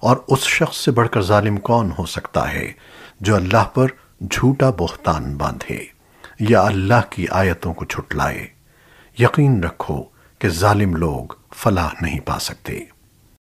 اور اس شخص سے بڑھ کر ظالم کون ہو سکتا ہے جو اللہ پر جھوٹا بہتان باندھے یا اللہ کی آیتوں کو چھٹلائے یقین رکھو کہ ظالم لوگ فلاح نہیں پا سکتے۔